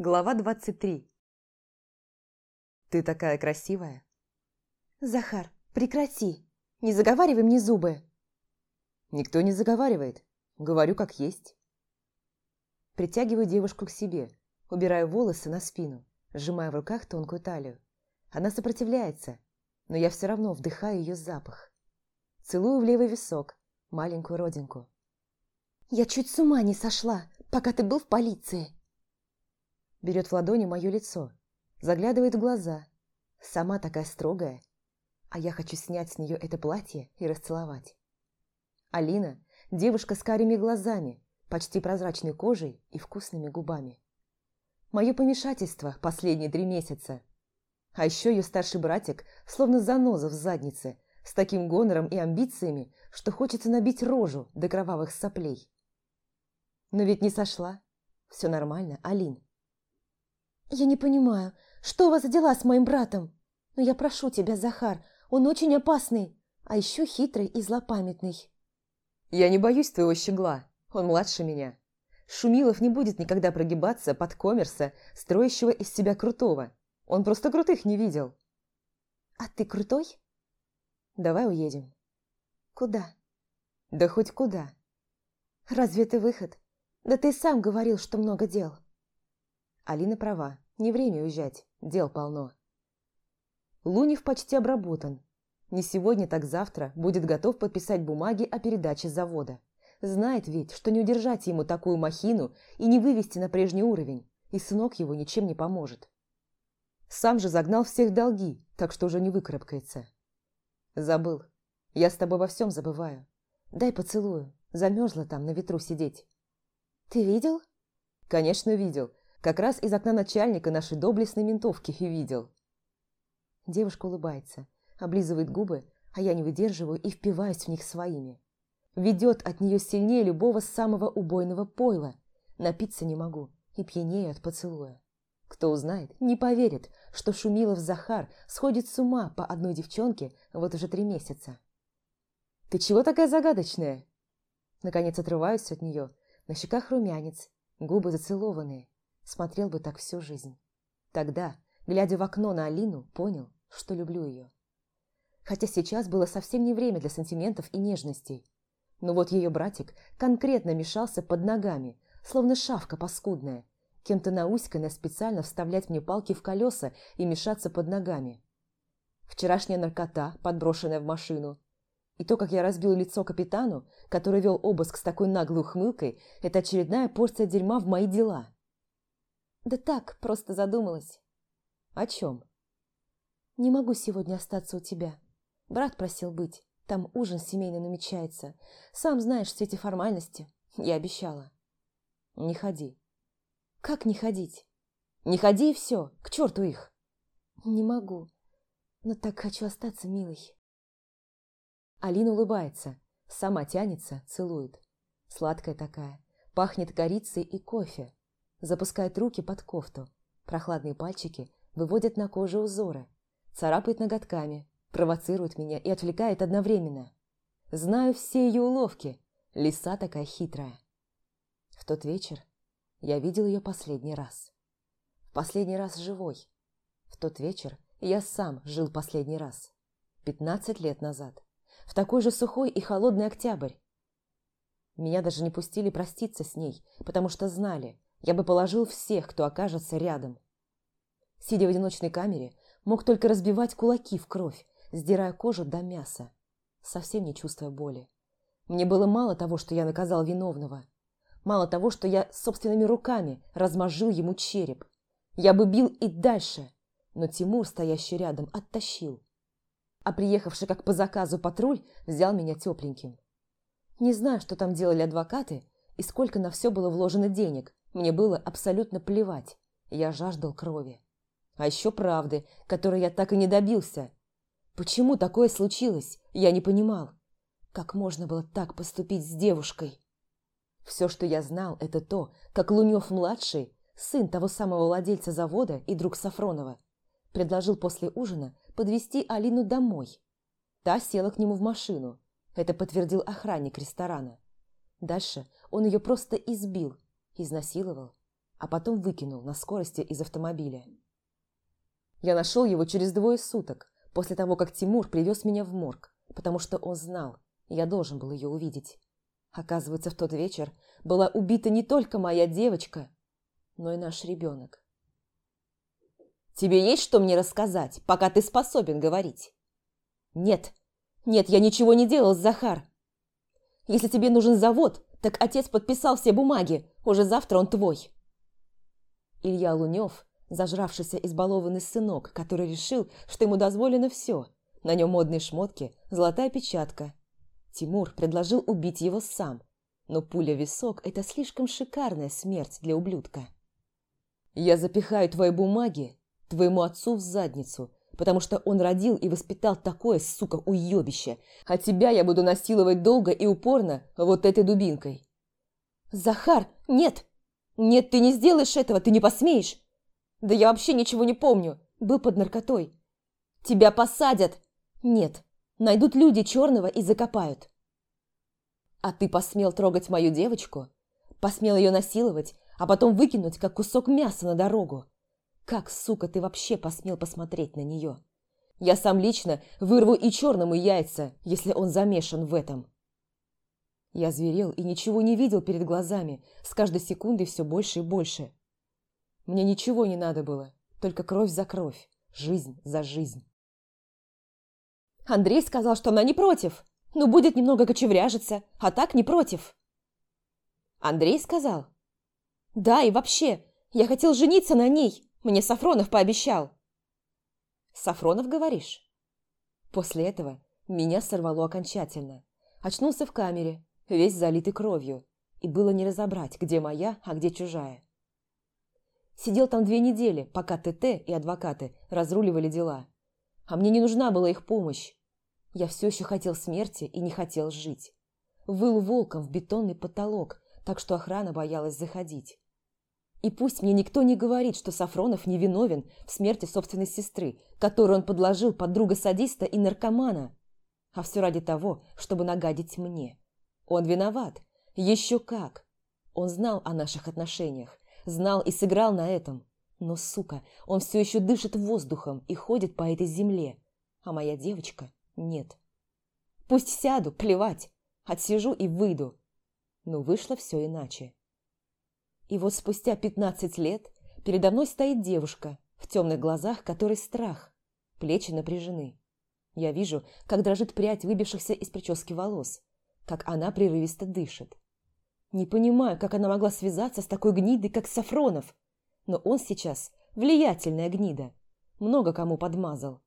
Глава 23 «Ты такая красивая!» «Захар, прекрати! Не заговаривай мне зубы!» «Никто не заговаривает. Говорю, как есть». Притягиваю девушку к себе, убираю волосы на спину, сжимая в руках тонкую талию. Она сопротивляется, но я все равно вдыхаю ее запах. Целую в левый висок, маленькую родинку. «Я чуть с ума не сошла, пока ты был в полиции!» Берет в ладони мое лицо, заглядывает в глаза. Сама такая строгая, а я хочу снять с нее это платье и расцеловать. Алина – девушка с карими глазами, почти прозрачной кожей и вкусными губами. Мое помешательство последние три месяца. А еще ее старший братик словно заноза в заднице, с таким гонором и амбициями, что хочется набить рожу до кровавых соплей. Но ведь не сошла. Все нормально, Алин. «Я не понимаю, что у вас за дела с моим братом? Но я прошу тебя, Захар, он очень опасный, а еще хитрый и злопамятный». «Я не боюсь твоего щегла, он младше меня. Шумилов не будет никогда прогибаться под коммерса, строящего из себя крутого. Он просто крутых не видел». «А ты крутой?» «Давай уедем». «Куда?» «Да хоть куда». «Разве это выход? Да ты сам говорил, что много дел». Алина права, не время уезжать, дел полно. Лунев почти обработан. Не сегодня, так завтра будет готов подписать бумаги о передаче завода. Знает ведь, что не удержать ему такую махину и не вывести на прежний уровень, и сынок его ничем не поможет. Сам же загнал всех долги, так что уже не выкарабкается. Забыл. Я с тобой во всем забываю. Дай поцелую. Замерзла там на ветру сидеть. Ты видел? Конечно, видел. Как раз из окна начальника нашей доблестной ментовки и видел. Девушка улыбается, облизывает губы, а я не выдерживаю и впиваюсь в них своими. Ведет от нее сильнее любого самого убойного пойла. Напиться не могу и пьянею от поцелуя. Кто узнает, не поверит, что Шумилов Захар сходит с ума по одной девчонке вот уже три месяца. «Ты чего такая загадочная?» Наконец отрываюсь от нее, на щеках румянец, губы зацелованные. Смотрел бы так всю жизнь. Тогда, глядя в окно на Алину, понял, что люблю ее. Хотя сейчас было совсем не время для сантиментов и нежностей. Но вот ее братик конкретно мешался под ногами, словно шавка паскудная, кем-то науськанная специально вставлять мне палки в колеса и мешаться под ногами. Вчерашняя наркота, подброшенная в машину, и то, как я разбил лицо капитану, который вел обыск с такой наглой ухмылкой, это очередная порция дерьма в мои дела. Да так, просто задумалась. О чем? Не могу сегодня остаться у тебя. Брат просил быть. Там ужин семейный намечается. Сам знаешь, все эти формальности. Я обещала. Не ходи. Как не ходить? Не ходи и все, к черту их. Не могу. Но так хочу остаться, милый. Алина улыбается, сама тянется, целует. Сладкая такая, пахнет корицей и кофе запускает руки под кофту. Прохладные пальчики выводят на коже узоры, царапает ноготками, провоцирует меня и отвлекает одновременно. Знаю все ее уловки, лиса такая хитрая. В тот вечер я видел ее последний раз. В последний раз живой. В тот вечер я сам жил последний раз. Пятнадцать лет назад. В такой же сухой и холодный октябрь. Меня даже не пустили проститься с ней, потому что знали, я бы положил всех, кто окажется рядом. Сидя в одиночной камере, мог только разбивать кулаки в кровь, сдирая кожу до мяса, совсем не чувствуя боли. Мне было мало того, что я наказал виновного. Мало того, что я собственными руками размозжил ему череп. Я бы бил и дальше, но Тимур, стоящий рядом, оттащил. А приехавший как по заказу патруль взял меня тепленьким. Не знаю, что там делали адвокаты и сколько на все было вложено денег, мне было абсолютно плевать. Я жаждал крови. А еще правды, которой я так и не добился. Почему такое случилось, я не понимал. Как можно было так поступить с девушкой? Все, что я знал, это то, как Лунев-младший, сын того самого владельца завода и друг Сафронова, предложил после ужина подвести Алину домой. Та села к нему в машину. Это подтвердил охранник ресторана. Дальше он ее просто избил, изнасиловал, а потом выкинул на скорости из автомобиля. Я нашел его через двое суток, после того, как Тимур привез меня в морг, потому что он знал, я должен был ее увидеть. Оказывается, в тот вечер была убита не только моя девочка, но и наш ребенок. «Тебе есть что мне рассказать, пока ты способен говорить?» «Нет, нет, я ничего не делал, Захар. Если тебе нужен завод, так отец подписал все бумаги, уже завтра он твой». Илья Лунев, зажравшийся избалованный сынок, который решил, что ему дозволено все. На нем модные шмотки, золотая печатка. Тимур предложил убить его сам, но пуля в висок – это слишком шикарная смерть для ублюдка. «Я запихаю твои бумаги твоему отцу в задницу, потому что он родил и воспитал такое, сука, уебище, а тебя я буду насиловать долго и упорно вот этой дубинкой». «Захар, нет!» «Нет, ты не сделаешь этого, ты не посмеешь!» «Да я вообще ничего не помню, был под наркотой!» «Тебя посадят!» «Нет, найдут люди черного и закопают!» «А ты посмел трогать мою девочку? Посмел ее насиловать, а потом выкинуть, как кусок мяса на дорогу? Как, сука, ты вообще посмел посмотреть на нее? Я сам лично вырву и черному яйца, если он замешан в этом!» Я зверел и ничего не видел перед глазами, с каждой секундой все больше и больше. Мне ничего не надо было, только кровь за кровь, жизнь за жизнь. Андрей сказал, что она не против. Ну, будет немного кочевряжиться, а так не против. Андрей сказал? Да, и вообще, я хотел жениться на ней, мне Сафронов пообещал. Сафронов, говоришь? После этого меня сорвало окончательно. Очнулся в камере, весь залитый кровью, и было не разобрать, где моя, а где чужая. Сидел там две недели, пока ТТ и адвокаты разруливали дела. А мне не нужна была их помощь. Я все еще хотел смерти и не хотел жить. Выл волком в бетонный потолок, так что охрана боялась заходить. И пусть мне никто не говорит, что Сафронов невиновен в смерти собственной сестры, которую он подложил под друга садиста и наркомана, а все ради того, чтобы нагадить мне. Он виноват. Еще как. Он знал о наших отношениях. Знал и сыграл на этом. Но, сука, он все еще дышит воздухом и ходит по этой земле. А моя девочка нет. Пусть сяду, плевать. Отсижу и выйду. Но вышло все иначе. И вот спустя пятнадцать лет передо мной стоит девушка, в темных глазах которой страх. Плечи напряжены. Я вижу, как дрожит прядь выбившихся из прически волос как она прерывисто дышит. Не понимаю, как она могла связаться с такой гнидой, как Сафронов, но он сейчас влиятельная гнида, много кому подмазал.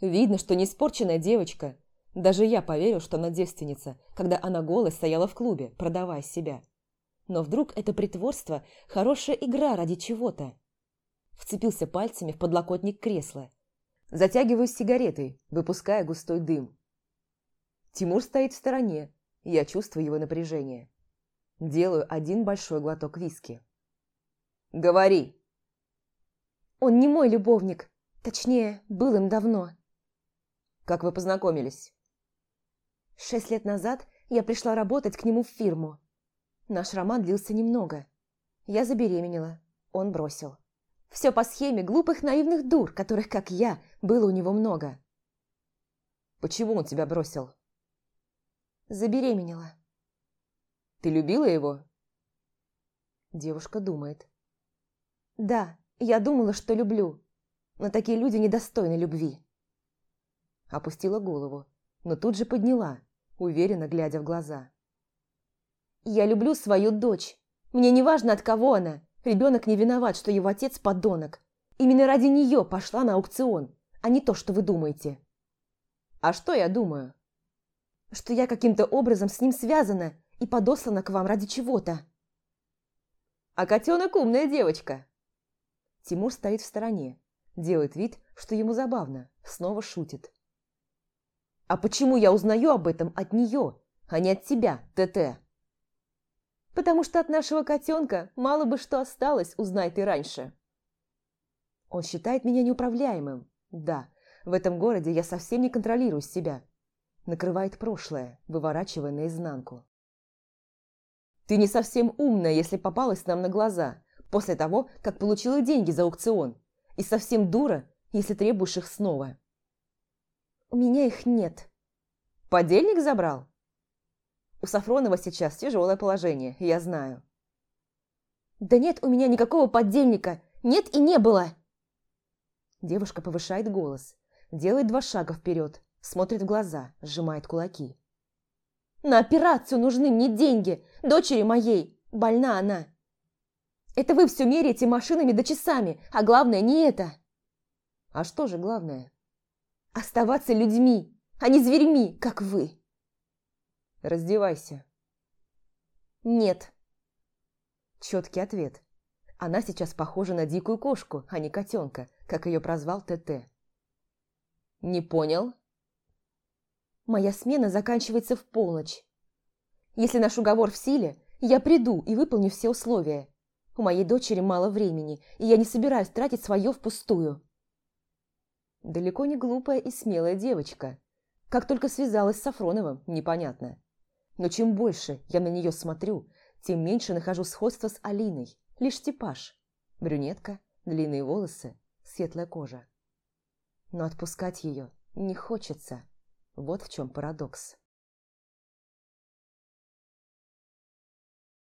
Видно, что не испорченная девочка. Даже я поверил, что она девственница, когда она голой стояла в клубе, продавая себя. Но вдруг это притворство – хорошая игра ради чего-то. Вцепился пальцами в подлокотник кресла. Затягиваюсь сигаретой, выпуская густой дым. Тимур стоит в стороне, и я чувствую его напряжение. Делаю один большой глоток виски. «Говори!» «Он не мой любовник. Точнее, был им давно». «Как вы познакомились?» «Шесть лет назад я пришла работать к нему в фирму. Наш роман длился немного. Я забеременела, он бросил. Все по схеме глупых наивных дур, которых, как я, было у него много». «Почему он тебя бросил?» Забеременела. Ты любила его? Девушка думает. Да, я думала, что люблю, но такие люди недостойны любви. Опустила голову, но тут же подняла, уверенно глядя в глаза. Я люблю свою дочь. Мне не важно, от кого она. Ребенок не виноват, что его отец подонок. Именно ради нее пошла на аукцион, а не то, что вы думаете. А что я думаю? что я каким-то образом с ним связана и подослана к вам ради чего-то. А котенок умная девочка. Тимур стоит в стороне, делает вид, что ему забавно, снова шутит. А почему я узнаю об этом от нее, а не от тебя, ТТ? Потому что от нашего котенка мало бы что осталось, узнай ты раньше. Он считает меня неуправляемым. Да, в этом городе я совсем не контролирую себя накрывает прошлое, выворачивая наизнанку. «Ты не совсем умная, если попалась нам на глаза, после того, как получила деньги за аукцион. И совсем дура, если требуешь их снова. У меня их нет. Подельник забрал? У Сафронова сейчас тяжелое положение, я знаю. Да нет у меня никакого подельника. Нет и не было. Девушка повышает голос, делает два шага вперед, смотрит в глаза, сжимает кулаки. На операцию нужны мне деньги, дочери моей. Больна она. Это вы все меряете машинами да часами, а главное не это. А что же главное? Оставаться людьми, а не зверьми, как вы. Раздевайся. Нет. Четкий ответ. Она сейчас похожа на дикую кошку, а не котенка, как ее прозвал ТТ. Не понял? Моя смена заканчивается в полночь. Если наш уговор в силе, я приду и выполню все условия. У моей дочери мало времени, и я не собираюсь тратить свое впустую. Далеко не глупая и смелая девочка. Как только связалась с Сафроновым, непонятно. Но чем больше я на нее смотрю, тем меньше нахожу сходства с Алиной. Лишь типаж. Брюнетка, длинные волосы, светлая кожа. Но отпускать ее не хочется. Вот в чем парадокс.